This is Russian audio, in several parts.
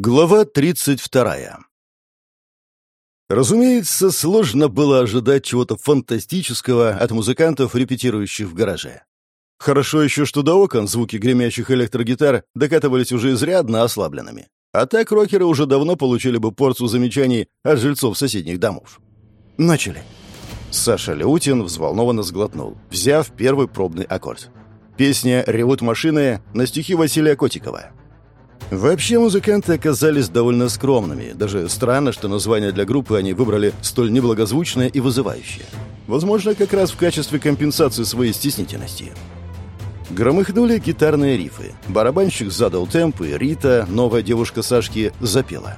Глава 32. Разумеется, сложно было ожидать чего-то фантастического от музыкантов, репетирующих в гараже. Хорошо еще, что до окон звуки гремящих электрогитар докатывались уже изрядно ослабленными. А так рокеры уже давно получили бы порцию замечаний от жильцов соседних домов. Начали. Саша Леутин взволнованно сглотнул, взяв первый пробный аккорд. Песня «Ревут машины» на стихи Василия Котикова. Вообще музыканты оказались довольно скромными. Даже странно, что название для группы они выбрали столь неблагозвучное и вызывающее. Возможно, как раз в качестве компенсации своей стеснительности. Громыхнули гитарные рифы. Барабанщик задал темп, и Рита, новая девушка Сашки, запела.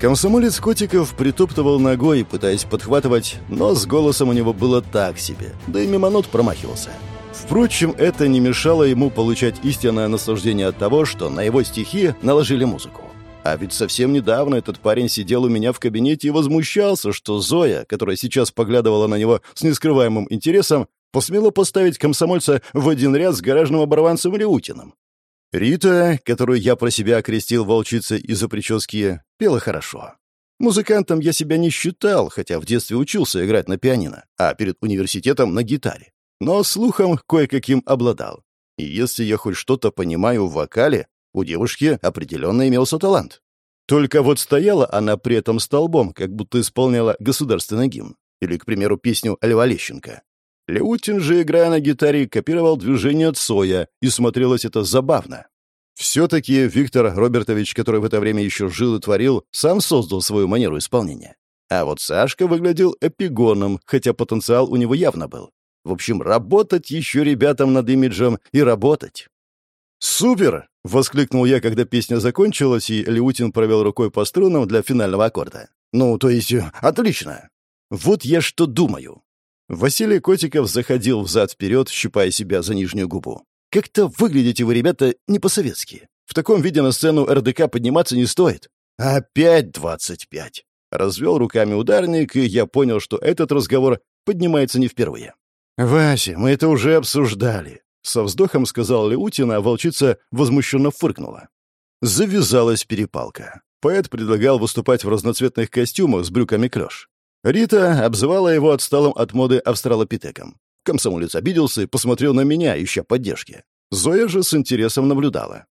Комсомолец Котиков притоптывал ногой, пытаясь подхватывать, но с голосом у него было так себе, да и мимо нот промахивался. Впрочем, это не мешало ему получать истинное наслаждение от того, что на его стихи наложили музыку. А ведь совсем недавно этот парень сидел у меня в кабинете и возмущался, что Зоя, которая сейчас поглядывала на него с нескрываемым интересом, посмела поставить комсомольца в один ряд с гаражным оборванцем Леутиным. Рита, которую я про себя окрестил волчицей из-за прически, пела хорошо. Музыкантом я себя не считал, хотя в детстве учился играть на пианино, а перед университетом на гитаре но слухом кое-каким обладал. И если я хоть что-то понимаю в вокале, у девушки определенно имелся талант. Только вот стояла она при этом столбом, как будто исполняла государственный гимн. Или, к примеру, песню Льва Лещенко. Леутин же, играя на гитаре, копировал движение Цоя, и смотрелось это забавно. Все-таки Виктор Робертович, который в это время еще жил и творил, сам создал свою манеру исполнения. А вот Сашка выглядел эпигоном, хотя потенциал у него явно был. В общем, работать еще ребятам над имиджем и работать. «Супер!» — воскликнул я, когда песня закончилась, и Леутин провел рукой по струнам для финального аккорда. «Ну, то есть, отлично!» «Вот я что думаю!» Василий Котиков заходил взад-вперед, щипая себя за нижнюю губу. «Как-то выглядите вы, ребята, не по-советски. В таком виде на сцену РДК подниматься не стоит. Опять двадцать пять!» Развел руками ударник, и я понял, что этот разговор поднимается не впервые. «Вася, мы это уже обсуждали», — со вздохом сказал Леутин, а волчица возмущенно фыркнула. Завязалась перепалка. Поэт предлагал выступать в разноцветных костюмах с брюками клёш. Рита обзывала его отсталым от моды австралопитеком. Комсомолец обиделся и посмотрел на меня, ища поддержки. Зоя же с интересом наблюдала.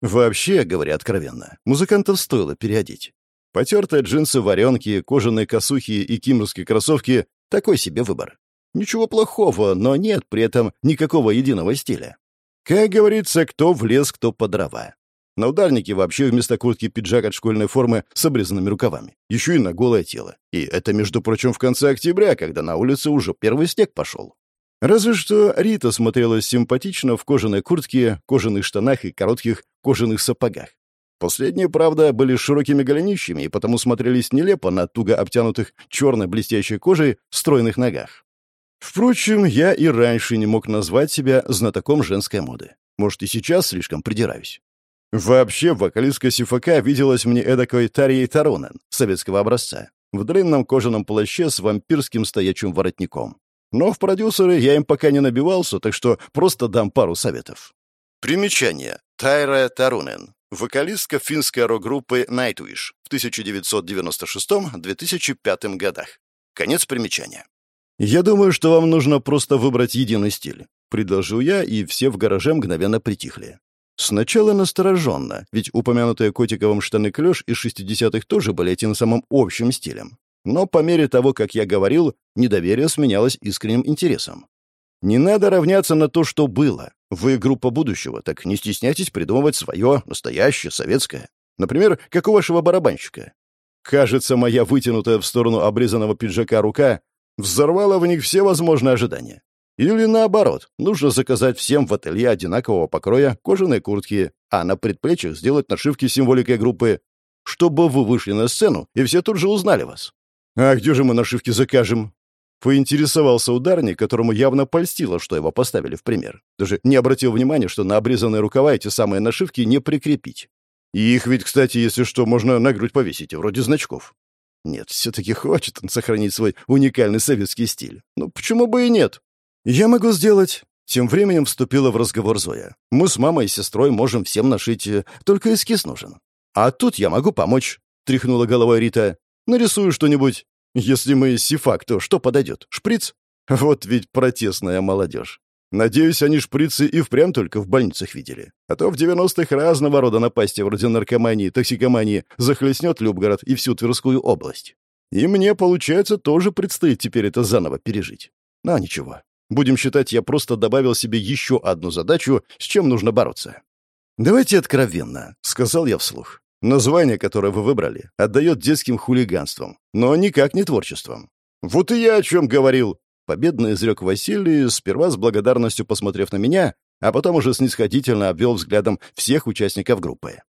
Вообще, говоря откровенно, музыкантов стоило переодеть. Потертые джинсы-варенки, кожаные косухи и кимрские кроссовки — такой себе выбор. Ничего плохого, но нет при этом никакого единого стиля. Как говорится, кто в лес, кто по дрова. На ударнике вообще вместо куртки пиджак от школьной формы с обрезанными рукавами. Еще и на голое тело. И это, между прочим, в конце октября, когда на улице уже первый снег пошел. Разве что Рита смотрелась симпатично в кожаной куртке, кожаных штанах и коротких кожаных сапогах. Последние, правда, были широкими голенищами и потому смотрелись нелепо на туго обтянутых черной блестящей кожей стройных ногах. Впрочем, я и раньше не мог назвать себя знатоком женской моды. Может, и сейчас слишком придираюсь. Вообще, вокалистка Сифака виделась мне эдакой Тарьей Таронен, советского образца, в длинном кожаном плаще с вампирским стоячим воротником. Но в продюсеры я им пока не набивался, так что просто дам пару советов. Примечание. Тайра Тарунен. Вокалистка финской рок-группы Nightwish в 1996-2005 годах. Конец примечания. «Я думаю, что вам нужно просто выбрать единый стиль», — предложил я, и все в гараже мгновенно притихли. Сначала настороженно, ведь упомянутые Котиковым штаны клеш из 60-х тоже были этим самым общим стилем. Но по мере того, как я говорил, недоверие сменялось искренним интересом. Не надо равняться на то, что было. Вы группа будущего, так не стесняйтесь придумывать свое, настоящее, советское. Например, как у вашего барабанщика. Кажется, моя вытянутая в сторону обрезанного пиджака рука взорвала в них все возможные ожидания. Или наоборот, нужно заказать всем в ателье одинакового покроя кожаные куртки, а на предплечьях сделать нашивки с символикой группы, чтобы вы вышли на сцену, и все тут же узнали вас. «А где же мы нашивки закажем?» Поинтересовался ударник, которому явно польстило, что его поставили в пример. Даже не обратил внимания, что на обрезанные рукава эти самые нашивки не прикрепить. И их ведь, кстати, если что, можно на грудь повесить, вроде значков. Нет, все-таки хочет он сохранить свой уникальный советский стиль. Ну, почему бы и нет? Я могу сделать. Тем временем вступила в разговор Зоя. Мы с мамой и сестрой можем всем нашить, э, только эскиз нужен. «А тут я могу помочь», — тряхнула головой Рита. «Нарисую что-нибудь. Если мы сифак, то что подойдет? Шприц? Вот ведь протестная молодежь. Надеюсь, они шприцы и впрямь только в больницах видели. А то в 90-х разного рода напасти вроде наркомании, токсикомании захлестнет Любгород и всю Тверскую область. И мне, получается, тоже предстоит теперь это заново пережить. Но ничего. Будем считать, я просто добавил себе еще одну задачу, с чем нужно бороться. «Давайте откровенно», — сказал я вслух. «Название, которое вы выбрали, отдает детским хулиганством, но никак не творчеством». «Вот и я о чем говорил», — победно изрек Василий, сперва с благодарностью посмотрев на меня, а потом уже снисходительно обвел взглядом всех участников группы.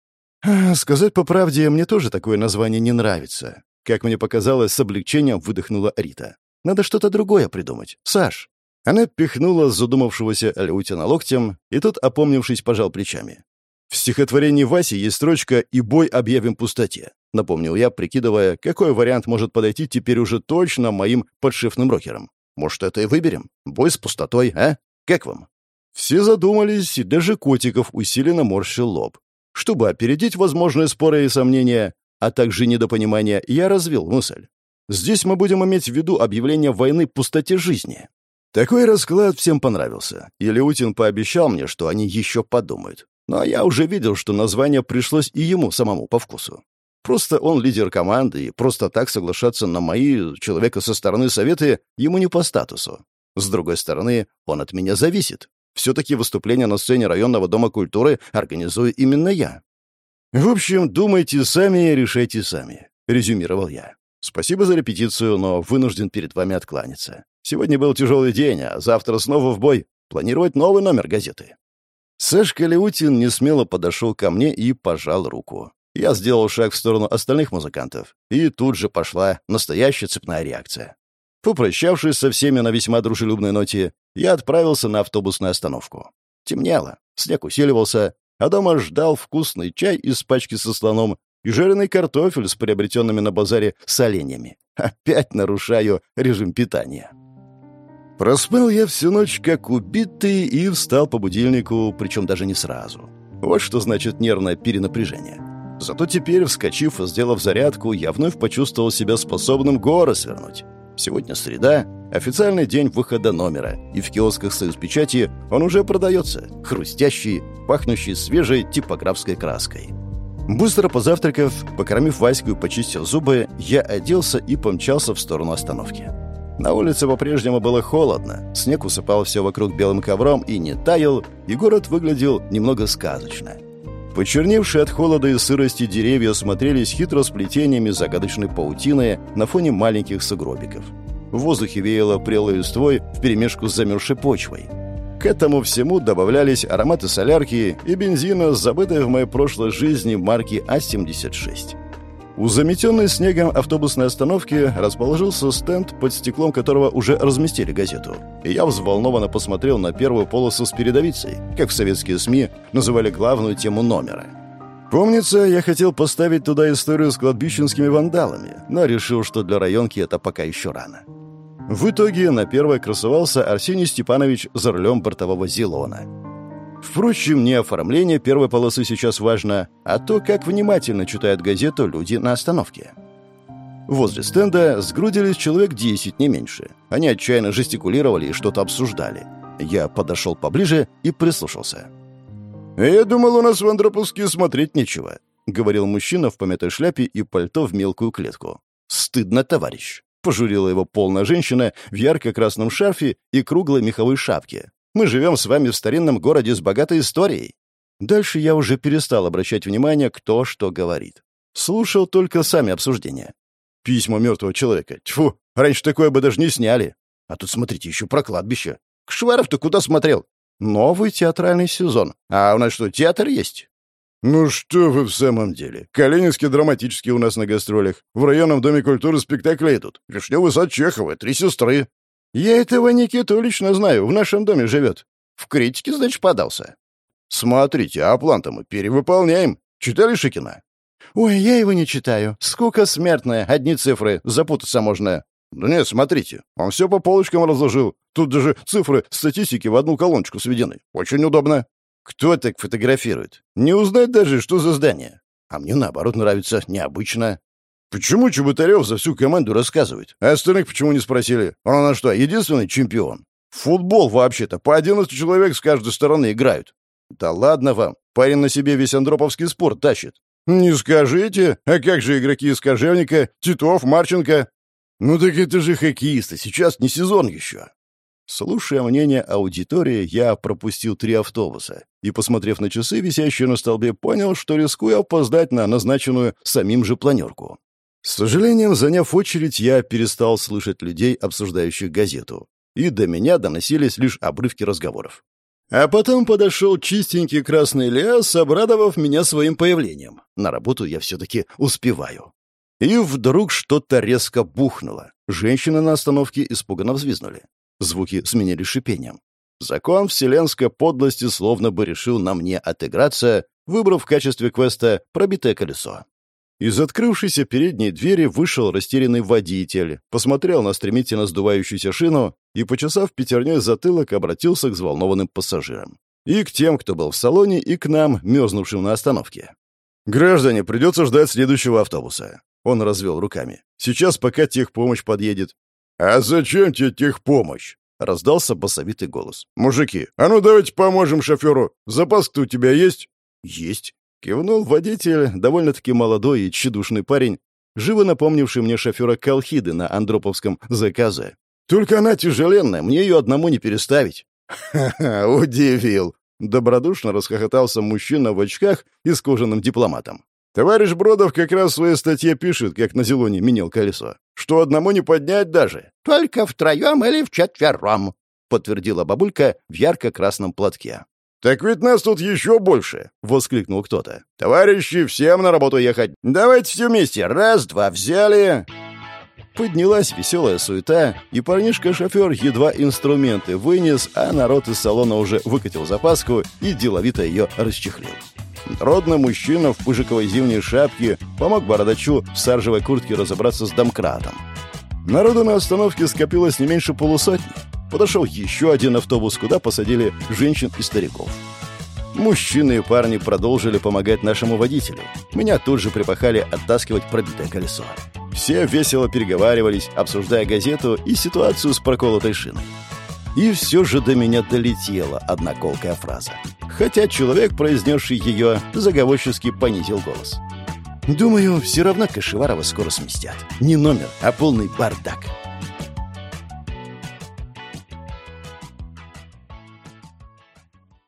«Сказать по правде, мне тоже такое название не нравится», как мне показалось, с облегчением выдохнула Рита. «Надо что-то другое придумать. Саш!» Она пихнула задумавшегося Алеутина локтем, и тот, опомнившись, пожал плечами. «В стихотворении Васи есть строчка «И бой объявим пустоте», — напомнил я, прикидывая, какой вариант может подойти теперь уже точно моим подшефным рокерам. «Может, это и выберем? Бой с пустотой, а? Как вам?» Все задумались, и даже Котиков усиленно морщил лоб. Чтобы опередить возможные споры и сомнения, а также недопонимания, я развил мысль. Здесь мы будем иметь в виду объявление войны пустоте жизни. Такой расклад всем понравился, и Леутин пообещал мне, что они еще подумают. Но я уже видел, что название пришлось и ему самому по вкусу. Просто он лидер команды, и просто так соглашаться на мои, человека со стороны советы, ему не по статусу. С другой стороны, он от меня зависит. Все-таки выступление на сцене районного дома культуры организую именно я. «В общем, думайте сами, решайте сами», — резюмировал я. «Спасибо за репетицию, но вынужден перед вами откланяться. Сегодня был тяжелый день, а завтра снова в бой. Планировать новый номер газеты». Сашка Леутин несмело подошел ко мне и пожал руку. Я сделал шаг в сторону остальных музыкантов, и тут же пошла настоящая цепная реакция. Попрощавшись со всеми на весьма дружелюбной ноте, я отправился на автобусную остановку. Темнело, снег усиливался, а дома ждал вкусный чай из пачки со слоном и жареный картофель с приобретенными на базаре соленьями. Опять нарушаю режим питания. Проспал я всю ночь как убитый и встал по будильнику, причем даже не сразу. Вот что значит нервное перенапряжение. Зато теперь, вскочив и сделав зарядку, я вновь почувствовал себя способным горы свернуть. Сегодня среда, официальный день выхода номера, и в киосках «Союз печати» он уже продается, хрустящий, пахнущий свежей типографской краской. Быстро позавтракав, покормив Ваську и почистив зубы, я оделся и помчался в сторону остановки. На улице по-прежнему было холодно, снег усыпал все вокруг белым ковром и не таял, и город выглядел немного сказочно. Почерневшие от холода и сырости деревья смотрелись хитро сплетениями загадочной паутины на фоне маленьких сугробиков. В воздухе веяло прелой листвой вперемешку с замерзшей почвой. К этому всему добавлялись ароматы солярки и бензина, забытой в моей прошлой жизни марки А-76. У заметенной снегом автобусной остановки расположился стенд, под стеклом которого уже разместили газету. И я взволнованно посмотрел на первую полосу с передовицей, как в советские СМИ называли главную тему номера. Помнится, я хотел поставить туда историю с кладбищенскими вандалами, но решил, что для районки это пока еще рано. В итоге на первой красовался Арсений Степанович за рулем бортового «Зелона». Впрочем, не оформление первой полосы сейчас важно, а то, как внимательно читают газету люди на остановке. Возле стенда сгрудились человек десять, не меньше. Они отчаянно жестикулировали и что-то обсуждали. Я подошел поближе и прислушался. «Я думал, у нас в Андроповске смотреть нечего», — говорил мужчина в помятой шляпе и пальто в мелкую клетку. «Стыдно, товарищ», — пожурила его полная женщина в ярко-красном шарфе и круглой меховой шапке, мы живем с вами в старинном городе с богатой историей». Дальше я уже перестал обращать внимание, кто что говорит. Слушал только сами обсуждения. Письма мертвого человека. Тьфу, раньше такое бы даже не сняли. А тут смотрите еще про кладбище. Кшваров-то куда смотрел? Новый театральный сезон. А у нас что, театр есть? «Ну что вы в самом деле? Калининский драматический у нас на гастролях. В районном доме культуры спектакли идут. Вишневый сад Чехова, три сестры. «Я этого Никиту лично знаю, в нашем доме живет. В критике, значит, подался». «Смотрите, а план-то мы перевыполняем. Читали Шикина?» «Ой, я его не читаю. Скука смертная, одни цифры, запутаться можно». «Да нет, смотрите, он все по полочкам разложил. Тут даже цифры статистики в одну колоночку сведены. Очень удобно». «Кто так фотографирует? Не узнать даже, что за здание». а мне, наоборот, нравится необычно. Почему Чеботарев за всю команду рассказывает? А остальных почему не спросили? Он на что, единственный чемпион? Футбол вообще-то по 11 человек с каждой стороны играют. Да ладно вам, парень на себе весь андроповский спорт тащит. Не скажите, а как же игроки из Кожевника, Титов, Марченко? Ну так это же хоккеисты, сейчас не сезон еще. Слушая мнение аудитории, я пропустил три автобуса и, посмотрев на часы, висящие на столбе, понял, что рискую опоздать на назначенную самим же планерку. С сожалением, заняв очередь, я перестал слышать людей, обсуждающих газету, и до меня доносились лишь обрывки разговоров. А потом подошел чистенький красный лес, обрадовав меня своим появлением. На работу я все-таки успеваю. И вдруг что-то резко бухнуло. Женщины на остановке испуганно взвизнули. Звуки сменились шипением. Закон вселенской подлости словно бы решил на мне отыграться, выбрав в качестве квеста пробитое колесо. Из открывшейся передней двери вышел растерянный водитель, посмотрел на стремительно сдувающуюся шину и, почесав пятерней затылок, обратился к взволнованным пассажирам. И к тем, кто был в салоне, и к нам, мерзнувшим на остановке. «Граждане, придется ждать следующего автобуса». Он развел руками. «Сейчас пока техпомощь подъедет». «А зачем тебе техпомощь?» — раздался басовитый голос. «Мужики, а ну давайте поможем шоферу. Запас-то у тебя есть?» «Есть». Кивнул водитель, довольно-таки молодой и тщедушный парень, живо напомнивший мне шофера Колхиды на Андроповском заказе. «Только она тяжеленная, мне ее одному не переставить». «Ха-ха, удивил!» Добродушно расхохотался мужчина в очках и с кожаным дипломатом. «Товарищ Бродов как раз в своей статье пишет, как на Зелоне менял колесо, что одному не поднять даже». «Только втроем или вчетвером», — подтвердила бабулька в ярко-красном платке. «Так ведь нас тут еще больше!» — воскликнул кто-то. «Товарищи, всем на работу ехать! Давайте все вместе! Раз-два, взяли!» Поднялась веселая суета, и парнишка-шофер едва инструменты вынес, а народ из салона уже выкатил запаску и деловито ее расчехлил. Родный мужчина в пыжиковой зимней шапке помог бородачу в саржевой куртке разобраться с домкратом. Народу на остановке скопилось не меньше полусотни. Подошел еще один автобус, куда посадили женщин и стариков. Мужчины и парни продолжили помогать нашему водителю. Меня тут же припахали оттаскивать пробитое колесо. Все весело переговаривались, обсуждая газету и ситуацию с проколотой шиной. И все же до меня долетела одна колкая фраза. Хотя человек, произнесший ее, заговорчески понизил голос. «Думаю, все равно Кашеварова скоро сместят. Не номер, а полный бардак».